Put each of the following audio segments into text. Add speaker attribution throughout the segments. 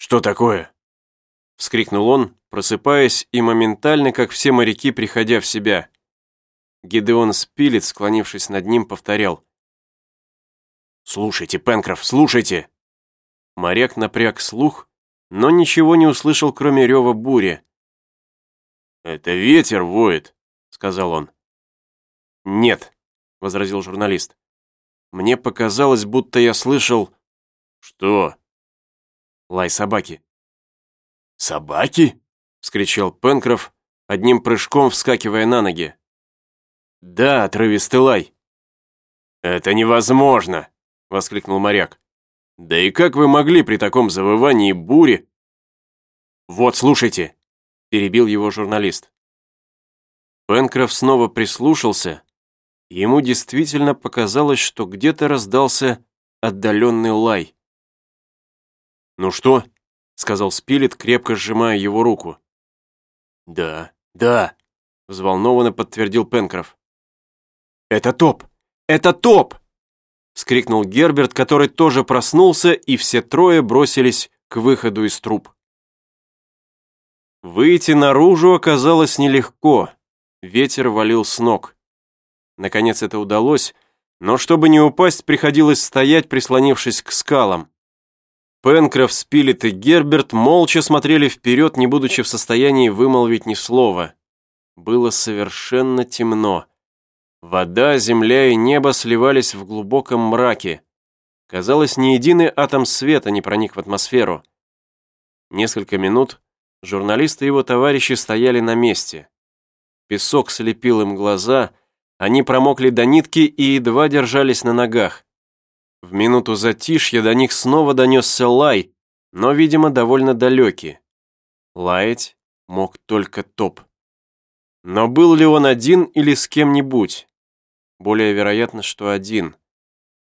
Speaker 1: «Что такое?» — вскрикнул он, просыпаясь и моментально, как все моряки, приходя в себя. Гидеон Спилет, склонившись над ним, повторял. «Слушайте, Пенкроф, слушайте!» Моряк напряг слух, но ничего не услышал, кроме рева бури. «Это ветер воет», — сказал он. «Нет», — возразил журналист. «Мне показалось, будто я слышал...» «Что?» «Лай собаки».
Speaker 2: «Собаки?»
Speaker 1: — вскричал Пенкроф, одним прыжком вскакивая на ноги. «Да, отрывистый лай».
Speaker 2: «Это невозможно!» — воскликнул моряк. «Да и как вы могли при таком завывании бури...»
Speaker 1: «Вот, слушайте!» — перебил его журналист. Пенкроф снова прислушался. Ему действительно показалось, что где-то раздался отдаленный лай. «Ну что?» — сказал Спилет, крепко сжимая его руку.
Speaker 2: «Да, да», — взволнованно подтвердил Пенкроф.
Speaker 1: «Это топ! Это топ!» — вскрикнул Герберт, который тоже проснулся, и все трое бросились к выходу из труб. Выйти наружу оказалось нелегко. Ветер валил с ног. Наконец это удалось, но чтобы не упасть, приходилось стоять, прислонившись к скалам. Пенкроф, Спилет и Герберт молча смотрели вперед, не будучи в состоянии вымолвить ни слова. Было совершенно темно. Вода, земля и небо сливались в глубоком мраке. Казалось, ни единый атом света не проник в атмосферу. Несколько минут журналисты и его товарищи стояли на месте. Песок слепил им глаза, они промокли до нитки и едва держались на ногах. В минуту затишья до них снова донесся лай, но, видимо, довольно далекий. Лаять мог только топ. Но был ли он один или с кем-нибудь? Более вероятно, что один.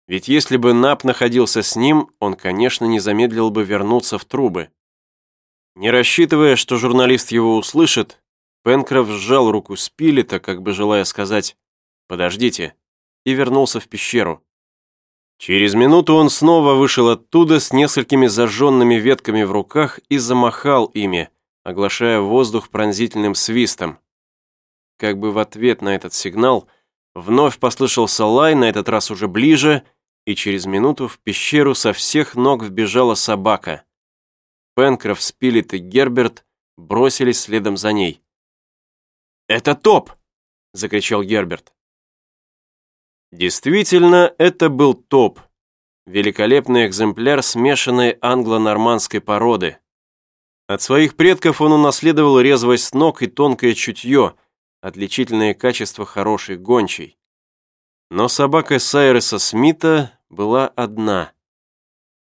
Speaker 1: Ведь если бы Нап находился с ним, он, конечно, не замедлил бы вернуться в трубы. Не рассчитывая, что журналист его услышит, Пенкроф сжал руку Спилета, как бы желая сказать «Подождите», и вернулся в пещеру. Через минуту он снова вышел оттуда с несколькими зажженными ветками в руках и замахал ими, оглашая воздух пронзительным свистом. Как бы в ответ на этот сигнал вновь послышался лай, на этот раз уже ближе, и через минуту в пещеру со всех ног вбежала собака. Пенкроф, Спилет и Герберт бросились следом за ней. «Это топ!» — закричал Герберт. Действительно, это был топ. Великолепный экземпляр смешанной англо-нормандской породы. От своих предков он унаследовал резвость ног и тонкое чутье, отличительные качества хорошей гончей. Но собака Сайреса Смита была одна.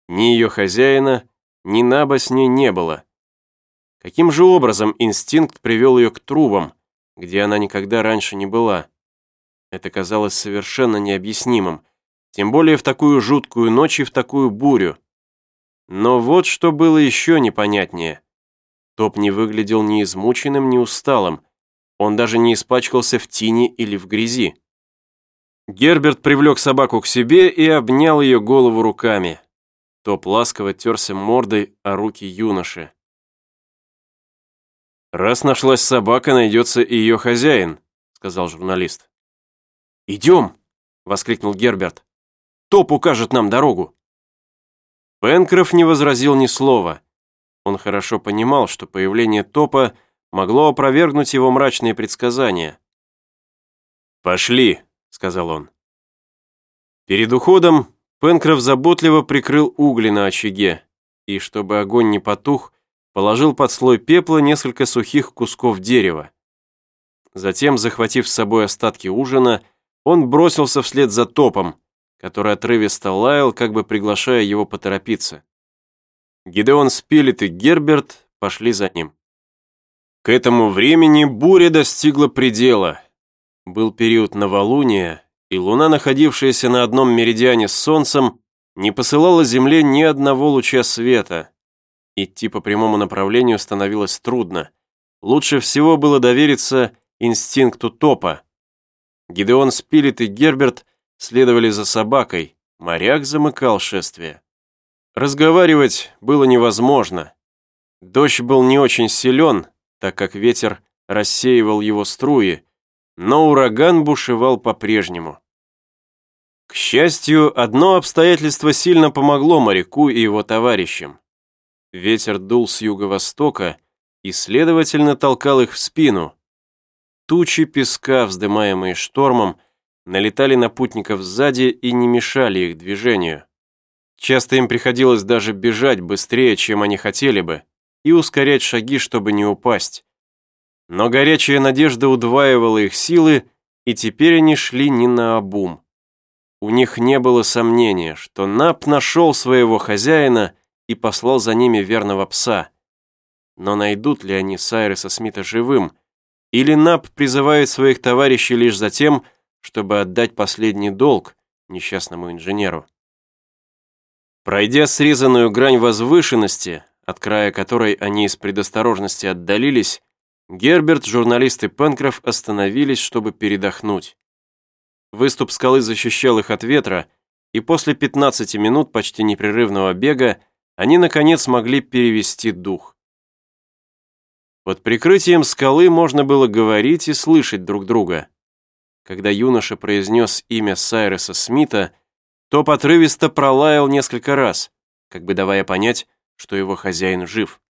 Speaker 1: Ни ее хозяина, ни Наба с ней не было. Каким же образом инстинкт привел ее к трубам, где она никогда раньше не была? Это казалось совершенно необъяснимым, тем более в такую жуткую ночь и в такую бурю. Но вот что было еще непонятнее. Топ не выглядел ни измученным, ни усталым. Он даже не испачкался в тине или в грязи. Герберт привлек собаку к себе и обнял ее голову руками. Топ ласково терся мордой о руки юноши. «Раз нашлась собака, найдется и ее хозяин», — сказал журналист. «Идем!» — воскликнул Герберт. «Топ укажет нам дорогу!» Пенкроф не возразил ни слова. Он хорошо понимал, что появление Топа могло опровергнуть его мрачные предсказания. «Пошли!» — сказал он. Перед уходом Пенкроф заботливо прикрыл угли на очаге и, чтобы огонь не потух, положил под слой пепла несколько сухих кусков дерева. Затем, захватив с собой остатки ужина, он бросился вслед за топом, который отрывисто лаял, как бы приглашая его поторопиться. Гидеон Спилет и Герберт пошли за ним. К этому времени буря достигла предела. Был период новолуния, и луна, находившаяся на одном меридиане с солнцем, не посылала Земле ни одного луча света. Идти по прямому направлению становилось трудно. Лучше всего было довериться инстинкту топа, Гидеон Спилет и Герберт следовали за собакой, моряк замыкал шествие. Разговаривать было невозможно. Дождь был не очень силен, так как ветер рассеивал его струи, но ураган бушевал по-прежнему. К счастью, одно обстоятельство сильно помогло моряку и его товарищам. Ветер дул с юго-востока и, следовательно, толкал их в спину. Тучи песка, вздымаемые штормом, налетали на путников сзади и не мешали их движению. Часто им приходилось даже бежать быстрее, чем они хотели бы, и ускорять шаги, чтобы не упасть. Но горячая надежда удваивала их силы, и теперь они шли не на обум. У них не было сомнения, что Нап нашел своего хозяина и послал за ними верного пса. Но найдут ли они Сайреса Смита живым? Или Нап призывает своих товарищей лишь за тем, чтобы отдать последний долг несчастному инженеру? Пройдя срезанную грань возвышенности, от края которой они из предосторожности отдалились, Герберт, журналист и Пенкроф остановились, чтобы передохнуть. Выступ скалы защищал их от ветра, и после 15 минут почти непрерывного бега они, наконец, могли перевести дух. Под прикрытием скалы можно было говорить и слышать друг друга. Когда юноша произнес имя Сайреса Смита, то отрывисто пролаял несколько раз, как бы давая понять, что его хозяин жив.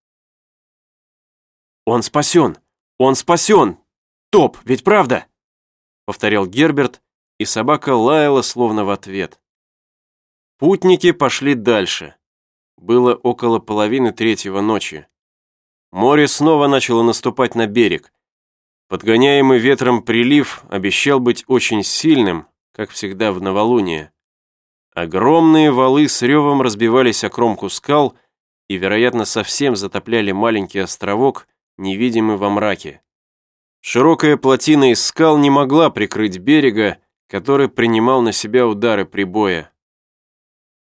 Speaker 1: «Он спасен! Он спасен! Топ, ведь правда?» повторял Герберт, и собака лаяла словно в ответ. Путники пошли дальше. Было около половины третьего ночи. Море снова начало наступать на берег. Подгоняемый ветром прилив обещал быть очень сильным, как всегда в новолуние. Огромные валы с ревом разбивались о кромку скал и, вероятно, совсем затопляли маленький островок, невидимый во мраке. Широкая плотина из скал не могла прикрыть берега, который принимал на себя удары прибоя.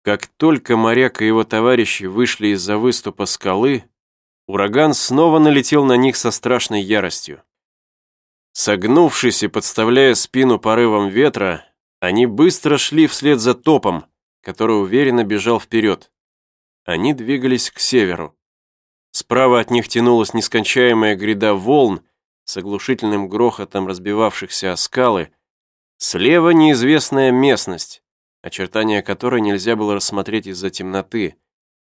Speaker 1: Как только моряк и его товарищи вышли из-за выступа скалы, ураган снова налетел на них со страшной яростью. Согнувшись и подставляя спину порывам ветра, они быстро шли вслед за топом, который уверенно бежал вперед. Они двигались к северу. Справа от них тянулась нескончаемая гряда волн с оглушительным грохотом разбивавшихся о скалы, Слева неизвестная местность, очертания которой нельзя было рассмотреть из-за темноты.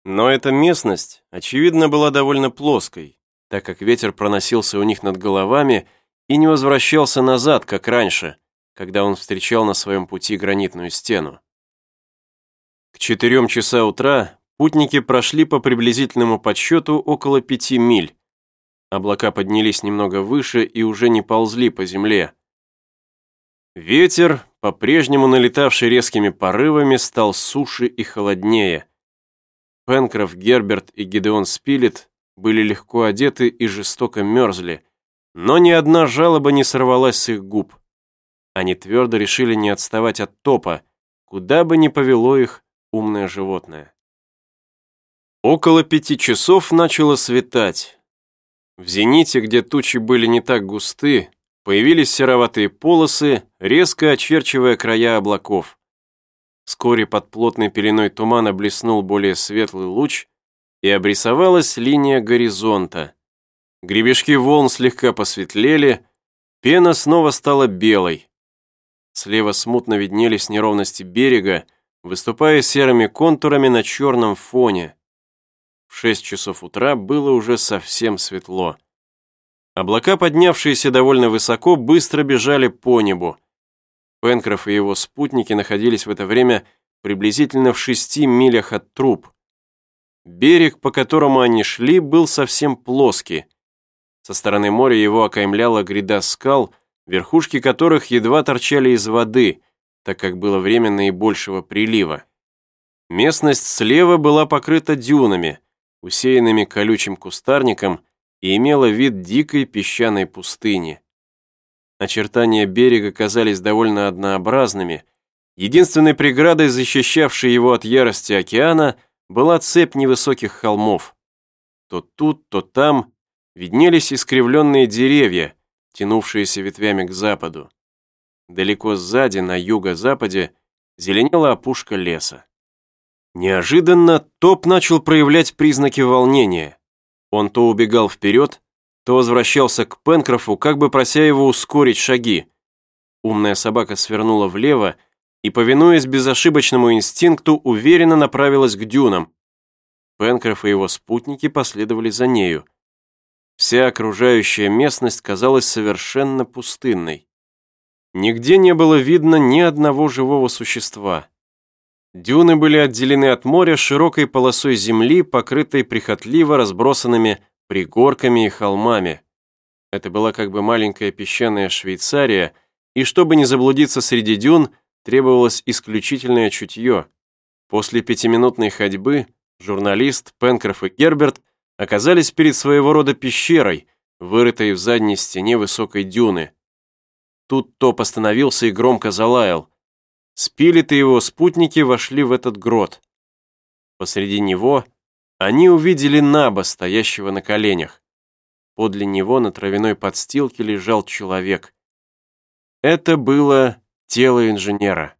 Speaker 1: Но эта местность, очевидно, была довольно плоской, так как ветер проносился у них над головами и не возвращался назад, как раньше, когда он встречал на своем пути гранитную стену. К четырем часа утра путники прошли по приблизительному подсчету около пяти миль. Облака поднялись немного выше и уже не ползли по земле, Ветер, по-прежнему налетавший резкими порывами, стал суше и холоднее. Пенкроф, Герберт и Гидеон Спилет были легко одеты и жестоко мерзли, но ни одна жалоба не сорвалась с их губ. Они твердо решили не отставать от топа, куда бы ни повело их умное животное. Около пяти часов начало светать. В зените, где тучи были не так густы, Появились сероватые полосы, резко очерчивая края облаков. Вскоре под плотной пеленой тумана блеснул более светлый луч, и обрисовалась линия горизонта. Гребешки волн слегка посветлели, пена снова стала белой. Слева смутно виднелись неровности берега, выступая серыми контурами на черном фоне. В шесть часов утра было уже совсем светло. Облака, поднявшиеся довольно высоко, быстро бежали по небу. Пенкроф и его спутники находились в это время приблизительно в шести милях от труб. Берег, по которому они шли, был совсем плоский. Со стороны моря его окаймляла гряда скал, верхушки которых едва торчали из воды, так как было время наибольшего прилива. Местность слева была покрыта дюнами, усеянными колючим кустарником и имела вид дикой песчаной пустыни. Очертания берега казались довольно однообразными. Единственной преградой, защищавшей его от ярости океана, была цепь невысоких холмов. То тут, то там виднелись искривленные деревья, тянувшиеся ветвями к западу. Далеко сзади, на юго-западе, зеленела опушка леса. Неожиданно Топ начал проявлять признаки волнения. Он то убегал вперед, то возвращался к Пенкрофу, как бы прося его ускорить шаги. Умная собака свернула влево и, повинуясь безошибочному инстинкту, уверенно направилась к дюнам. Пенкроф и его спутники последовали за нею. Вся окружающая местность казалась совершенно пустынной. Нигде не было видно ни одного живого существа. Дюны были отделены от моря широкой полосой земли, покрытой прихотливо разбросанными пригорками и холмами. Это была как бы маленькая песчаная Швейцария, и чтобы не заблудиться среди дюн, требовалось исключительное чутье. После пятиминутной ходьбы журналист, Пенкроф и Герберт оказались перед своего рода пещерой, вырытой в задней стене высокой дюны. Тут Топ остановился и громко залаял. Спилет и его спутники вошли в этот грот. Посреди него они увидели Наба, стоящего на коленях. Подле него на травяной подстилке лежал человек. Это было тело инженера.